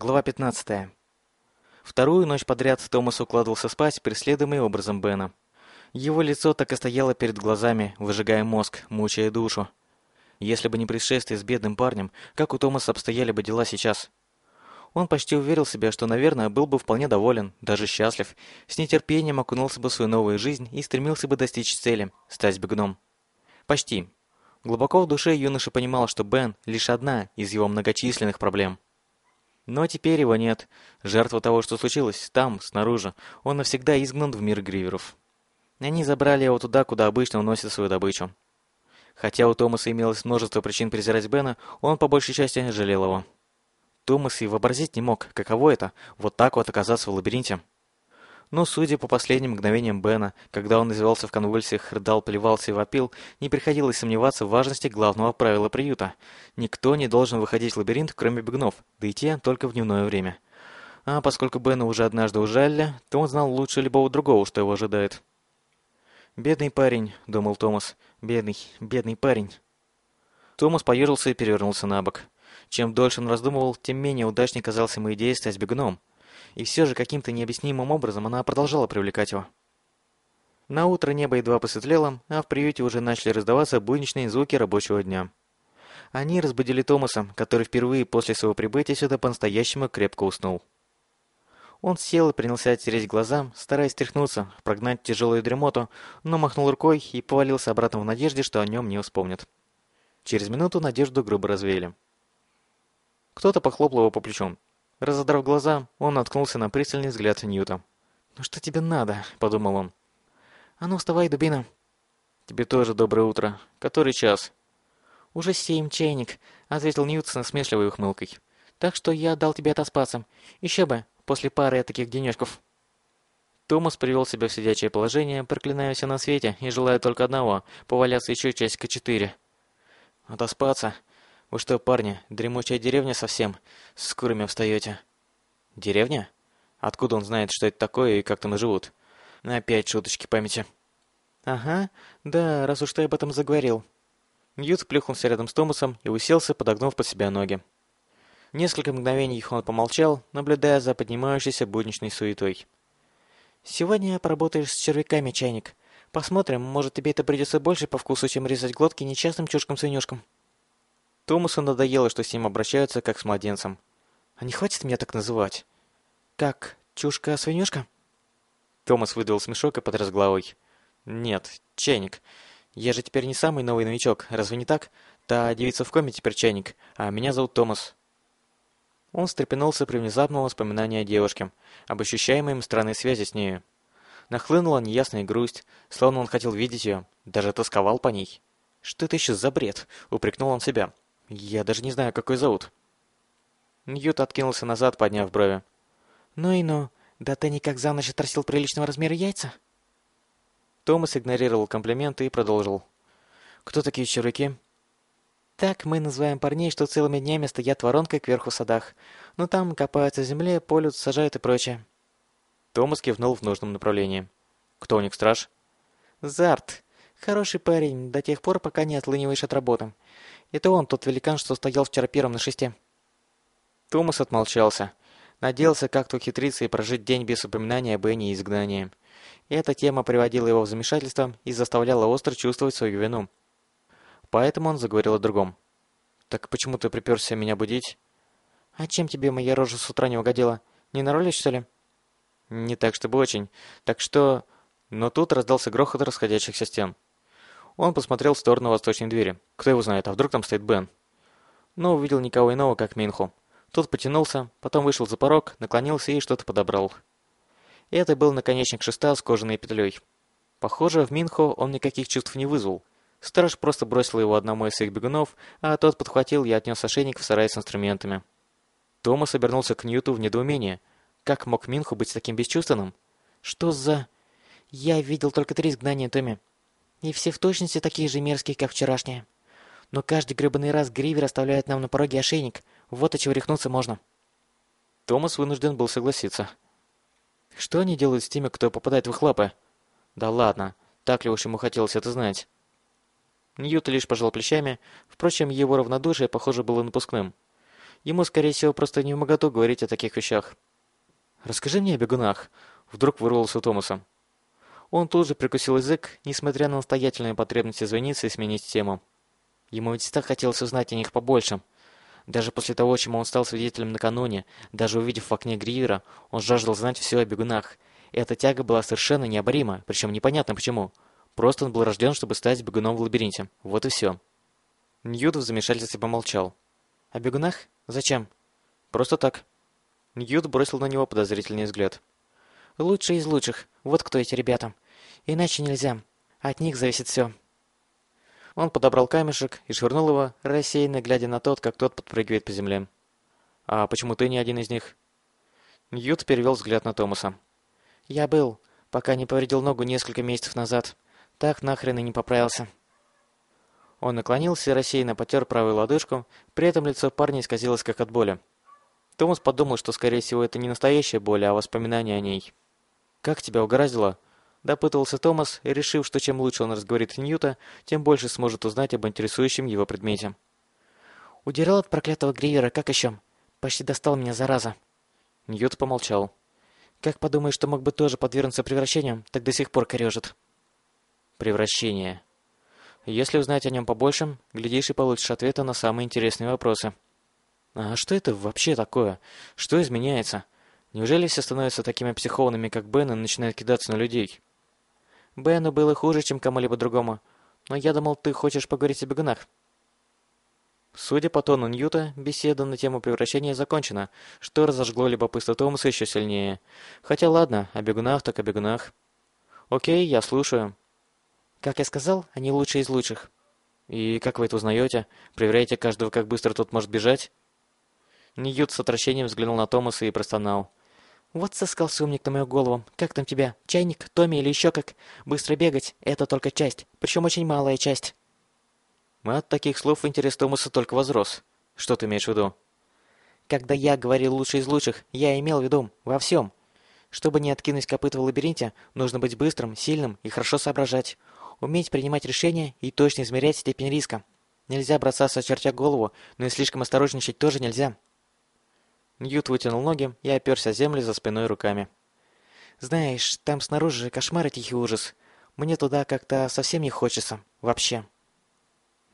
Глава 15. Вторую ночь подряд Томас укладывался спать, преследуемый образом Бена. Его лицо так и стояло перед глазами, выжигая мозг, мучая душу. Если бы не происшествие с бедным парнем, как у Томаса обстояли бы дела сейчас? Он почти уверил себя, что, наверное, был бы вполне доволен, даже счастлив, с нетерпением окунулся бы в свою новую жизнь и стремился бы достичь цели – стать бегуном. Почти. Глубоко в душе юноша понимал, что Бен – лишь одна из его многочисленных проблем – но теперь его нет. Жертва того, что случилось, там, снаружи. Он навсегда изгнан в мир гриверов. Они забрали его туда, куда обычно уносят свою добычу. Хотя у Томаса имелось множество причин презирать Бена, он по большей части жалел его. Томас и вообразить не мог, каково это, вот так вот оказаться в лабиринте. Но, судя по последним мгновениям Бена, когда он извивался в конвульсиях, рыдал, плевался и вопил, не приходилось сомневаться в важности главного правила приюта. Никто не должен выходить в лабиринт, кроме бегунов, да и те только в дневное время. А поскольку Бена уже однажды ужалили, то он знал лучше любого другого, что его ожидает. «Бедный парень», — думал Томас. «Бедный, бедный парень». Томас поежился и перевернулся на бок. Чем дольше он раздумывал, тем менее удачней казалась ему идея стать бегуном и все же каким-то необъяснимым образом она продолжала привлекать его. На утро небо едва посветлело, а в приюте уже начали раздаваться будничные звуки рабочего дня. Они разбудили Томаса, который впервые после своего прибытия сюда по-настоящему крепко уснул. Он сел и принялся оттереть глаза, стараясь стряхнуться, прогнать тяжелую дремоту, но махнул рукой и повалился обратно в надежде, что о нем не вспомнят. Через минуту надежду грубо развеяли. Кто-то похлопал его по плечу. Разодрав глаза, он наткнулся на пристальный взгляд Ньюта. «Ну что тебе надо?» – подумал он. «А ну вставай, дубина!» «Тебе тоже доброе утро. Который час?» «Уже семь, чайник», – ответил Ньют с насмешливой ухмылкой. «Так что я дал тебе отоспаться. Еще бы, после пары таких денежков». Томас привел себя в сидячее положение, проклиная все на свете и желая только одного – поваляться еще часика четыре. «Отоспаться?» Вы что, парни, дремучая деревня совсем? С курами встаете?» «Деревня? Откуда он знает, что это такое и как там живут?» «Опять шуточки памяти». «Ага, да, раз уж ты об этом заговорил». Ньют плюхнулся рядом с Томасом и уселся, подогнув под себя ноги. Несколько мгновений он помолчал, наблюдая за поднимающейся будничной суетой. «Сегодня поработаешь с червяками, чайник. Посмотрим, может тебе это придется больше по вкусу, чем резать глотки нечастным чушкам-свинюшкам». Томасу надоело, что с ним обращаются как с младенцем. «А не хватит меня так называть?» «Как, чушка-свинюшка?» Томас выдал смешок и потряс головой. «Нет, чайник. Я же теперь не самый новый новичок, разве не так? Та девица в коме теперь чайник, а меня зовут Томас». Он встрепенулся при внезапном воспоминании о девушке, об ощущаемой им странной связи с нею. Нахлынула неясная грусть, словно он хотел видеть ее, даже тосковал по ней. «Что это еще за бред?» — упрекнул он себя. Я даже не знаю, какой зовут. Ньют откинулся назад, подняв брови. Ну и ну, да ты никак за ночь отрастил приличного размера яйца? Томас игнорировал комплименты и продолжил. Кто такие червяки? Так мы называем парней, что целыми днями стоят воронкой кверху в садах. Ну там копаются в земле, полют, сажают и прочее. Томас кивнул в нужном направлении. Кто у них страж? Зарт. Хороший парень, до тех пор, пока не отлыниваешь от работы. Это он, тот великан, что стоял вчера первым на шесте. Томас отмолчался. Надеялся как-то ухитриться и прожить день без упоминания об Энни и изгнании. Эта тема приводила его в замешательство и заставляла остро чувствовать свою вину. Поэтому он заговорил о другом. «Так почему ты приперся меня будить?» «А чем тебе моя рожа с утра не угодила? Не наролишь, что ли?» «Не так, чтобы очень. Так что...» Но тут раздался грохот расходящихся стен. Он посмотрел в сторону восточной двери. Кто его знает, а вдруг там стоит Бен? Но увидел никого иного, как Минху. Тот потянулся, потом вышел за порог, наклонился и что-то подобрал. И это был наконечник шеста с кожаной петлей. Похоже, в Минхо он никаких чувств не вызвал. Страж просто бросил его одному из своих бегунов, а тот подхватил и отнес ошейник в сарай с инструментами. Томас обернулся к Ньюту в недоумении. Как мог Минху быть таким бесчувственным? Что за... Я видел только три изгнания Томми. И все в точности такие же мерзкие, как вчерашние. Но каждый гребаный раз Гривер оставляет нам на пороге ошейник. Вот от чего рехнуться можно. Томас вынужден был согласиться. Что они делают с теми, кто попадает в их лапы? Да ладно, так ли уж ему хотелось это знать? Ньют лишь пожал плечами, впрочем, его равнодушие, похоже, было напускным. Ему, скорее всего, просто не в моготу говорить о таких вещах. «Расскажи мне о бегунах», — вдруг вырвался у Томаса. Он тут же прикусил язык, несмотря на настоятельные потребности звониться и сменить тему. Ему ведь так хотелось узнать о них побольше. Даже после того, чему он стал свидетелем накануне, даже увидев в окне Гривера, он жаждал знать все о бегунах. И эта тяга была совершенно необорима, причем непонятно почему. Просто он был рожден, чтобы стать бегуном в лабиринте. Вот и все. Ньют в замешательстве помолчал. «О бегунах? Зачем?» «Просто так». Ньют бросил на него подозрительный взгляд. «Лучшие из лучших. Вот кто эти ребята. Иначе нельзя. От них зависит все». Он подобрал камешек и швырнул его, рассеянно глядя на тот, как тот подпрыгивает по земле. «А почему ты не один из них?» Ньют перевел взгляд на Томаса. «Я был, пока не повредил ногу несколько месяцев назад. Так нахрен и не поправился». Он наклонился и рассеянно потер правую лодыжку, при этом лицо парня исказилось как от боли. Томас подумал, что, скорее всего, это не настоящая боль, а воспоминание о ней. «Как тебя угораздило?» Допытывался Томас, решив, что чем лучше он разговорит Ньюта, тем больше сможет узнать об интересующем его предмете. «Удирал от проклятого Гривера, как еще? Почти достал меня, зараза!» Ньют помолчал. «Как подумаешь, что мог бы тоже подвергнуться превращениям, так до сих пор корежит». «Превращение. Если узнать о нем побольше, глядишь и получишь ответы на самые интересные вопросы». «А что это вообще такое? Что изменяется? Неужели все становятся такими психованными, как Бен, и начинают кидаться на людей?» Бену было хуже, чем кому-либо другому. Но я думал, ты хочешь поговорить о бегунах. Судя по тону Ньюта, беседа на тему превращения закончена, что разожгло любопытство Томаса еще сильнее. Хотя ладно, о бегунах так о бегунах. Окей, я слушаю. Как я сказал, они лучшие из лучших. И как вы это узнаете? Проверяете каждого, как быстро тот может бежать? Ньют с отвращением взглянул на Томаса и простонал. Вот соскался умник на мою голову. Как там тебя? Чайник, Томми или еще как? Быстро бегать — это только часть, причем очень малая часть. От таких слов интерес Томаса только возрос. Что ты имеешь в виду? Когда я говорил лучший из лучших, я имел в виду во всем. Чтобы не откинуть копыта в лабиринте, нужно быть быстрым, сильным и хорошо соображать. Уметь принимать решения и точно измерять степень риска. Нельзя бросаться, очертя голову, но и слишком осторожничать тоже нельзя. Ньют вытянул ноги и оперся землю за спиной руками. «Знаешь, там снаружи кошмар и тихий ужас. Мне туда как-то совсем не хочется. Вообще».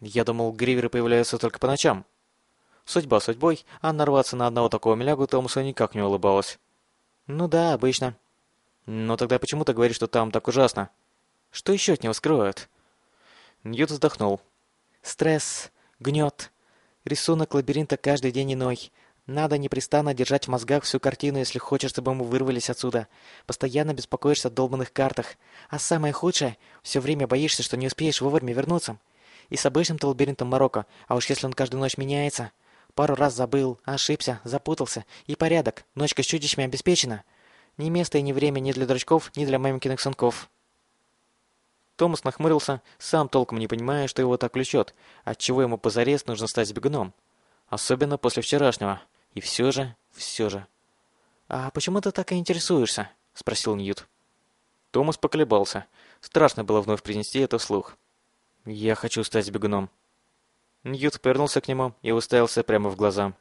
«Я думал, гриверы появляются только по ночам». Судьба судьбой, а нарваться на одного такого милягу Томасу никак не улыбалась. «Ну да, обычно». «Но тогда почему ты говоришь, что там так ужасно? Что еще от него скрывают?» Ньют вздохнул. «Стресс, гнет. Рисунок лабиринта каждый день иной. Надо непрестанно держать в мозгах всю картину, если хочешь, чтобы мы вырвались отсюда. Постоянно беспокоишься о долбанных картах. А самое худшее, все время боишься, что не успеешь вовремя вернуться. И с обычным-то лабиринтом Марокко, а уж если он каждую ночь меняется. Пару раз забыл, ошибся, запутался. И порядок, ночка с чудищами обеспечена. Ни место и ни время ни для дурачков, ни для маменькиных сынков. Томас нахмурился, сам толком не понимая, что его так влечет, отчего ему позарез нужно стать бегуном. Особенно после вчерашнего. И все же, все же. «А почему ты так и интересуешься?» — спросил Ньют. Томас поколебался. Страшно было вновь принести это вслух. «Я хочу стать бегуном». Ньют повернулся к нему и уставился прямо в глаза.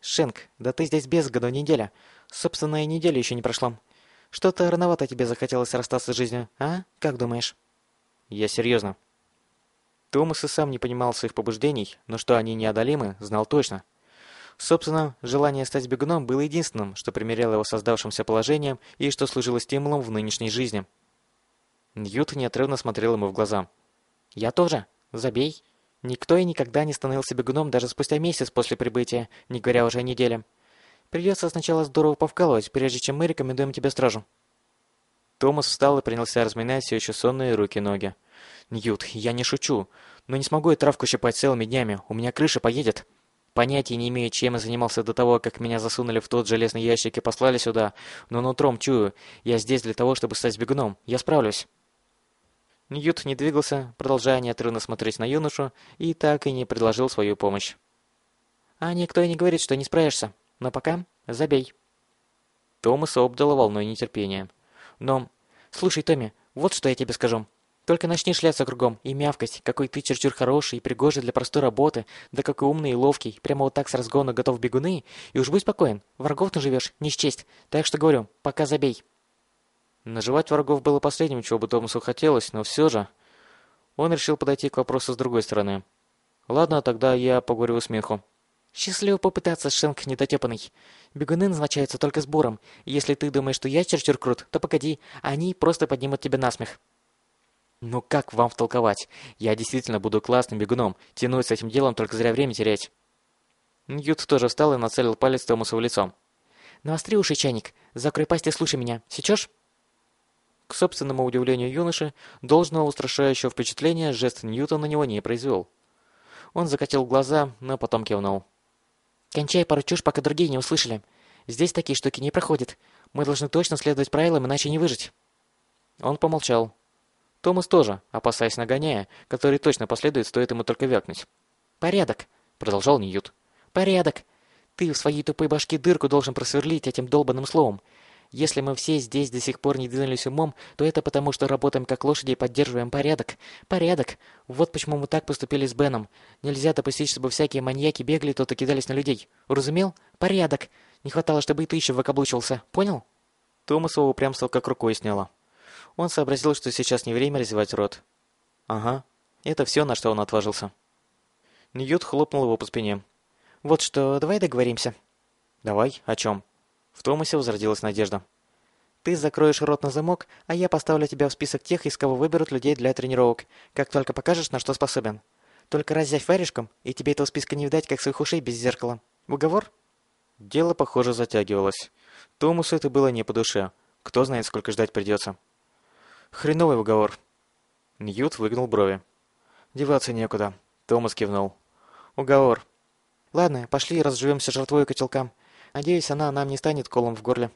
«Шенк, да ты здесь без года неделя. Собственно, и неделя еще не прошла. Что-то рановато тебе захотелось расстаться с жизнью, а? Как думаешь?» «Я серьезно». Томас и сам не понимал своих побуждений, но что они неодолимы, знал точно. Собственно, желание стать бегуном было единственным, что примеряло его создавшимся положением и что служило стимулом в нынешней жизни. Ньют неотрывно смотрел ему в глаза. «Я тоже. Забей. Никто и никогда не становился бегуном даже спустя месяц после прибытия, не говоря уже о неделе. Придется сначала здорово повкалывать, прежде чем мы рекомендуем тебе стражу». Томас встал и принялся разминать все еще сонные руки-ноги. «Ньют, я не шучу, но не смогу я травку щипать целыми днями, у меня крыша поедет». Понятия не имею, чем я занимался до того, как меня засунули в тот железный ящик и послали сюда, но нутром чую, я здесь для того, чтобы стать бегуном. Я справлюсь. Ньют не двигался, продолжая неотрывно смотреть на юношу, и так и не предложил свою помощь. «А никто и не говорит, что не справишься. Но пока забей». Томаса обдала волной нетерпения. «Но... Слушай, Томми, вот что я тебе скажу. Только начни шляться кругом и мявкать, какой ты чересчур хороший и пригожий для простой работы, да какой умный и ловкий, прямо вот так с разгона готов бегуны, и уж будь спокоен, врагов ты живешь, не счесть. Так что говорю, пока забей. Наживать врагов было последним, чего бы Томасу хотелось, но все же... Он решил подойти к вопросу с другой стороны. Ладно, тогда я поговорю с Миху. Счастливо попытаться, Шенк недотепанный. Бегуны назначаются только сбором. Если ты думаешь, что я чересчур крут, то погоди, они просто поднимут тебя на смех. Ну как вам втолковать? Я действительно буду классным бегуном. Тянуть с этим делом только зря время терять. Ньют тоже встал и нацелил палец Томасу в лицо. Навостри уши, чайник. Закрой пасть и слушай меня. Сечешь? К собственному удивлению юноши, должного устрашающего впечатления жест Ньюта на него не произвел. Он закатил глаза, но потом кивнул. «Кончай пару чушь, пока другие не услышали. Здесь такие штуки не проходят. Мы должны точно следовать правилам, иначе не выжить». Он помолчал. Томас тоже, опасаясь нагоняя, который точно последует, стоит ему только вякнуть. «Порядок», — продолжал Ньют. «Порядок. Ты в своей тупой башке дырку должен просверлить этим долбанным словом. Если мы все здесь до сих пор не двинулись умом, то это потому, что работаем как лошади и поддерживаем порядок. Порядок. Вот почему мы так поступили с Беном. Нельзя допустить, чтобы всякие маньяки бегали тут и кидались на людей. Уразумел? Порядок. Не хватало, чтобы и ты еще выкаблучился. Понял? Томасова упрямство как рукой сняло. Он сообразил, что сейчас не время развивать рот. Ага. Это все, на что он отважился. Ньют хлопнул его по спине. «Вот что, давай договоримся». «Давай? О чем?» В Томасе возродилась надежда. «Ты закроешь рот на замок, а я поставлю тебя в список тех, из кого выберут людей для тренировок, как только покажешь, на что способен. Только раззявь варежком, и тебе этого списка не видать, как своих ушей без зеркала. Уговор?» Дело, похоже, затягивалось. Томасу это было не по душе. Кто знает, сколько ждать придется. Хреновый уговор. Ньют выгнул брови. Деваться некуда. Томас кивнул. Уговор. Ладно, пошли разживемся жертвой котелкам. Надеюсь, она нам не станет колом в горле.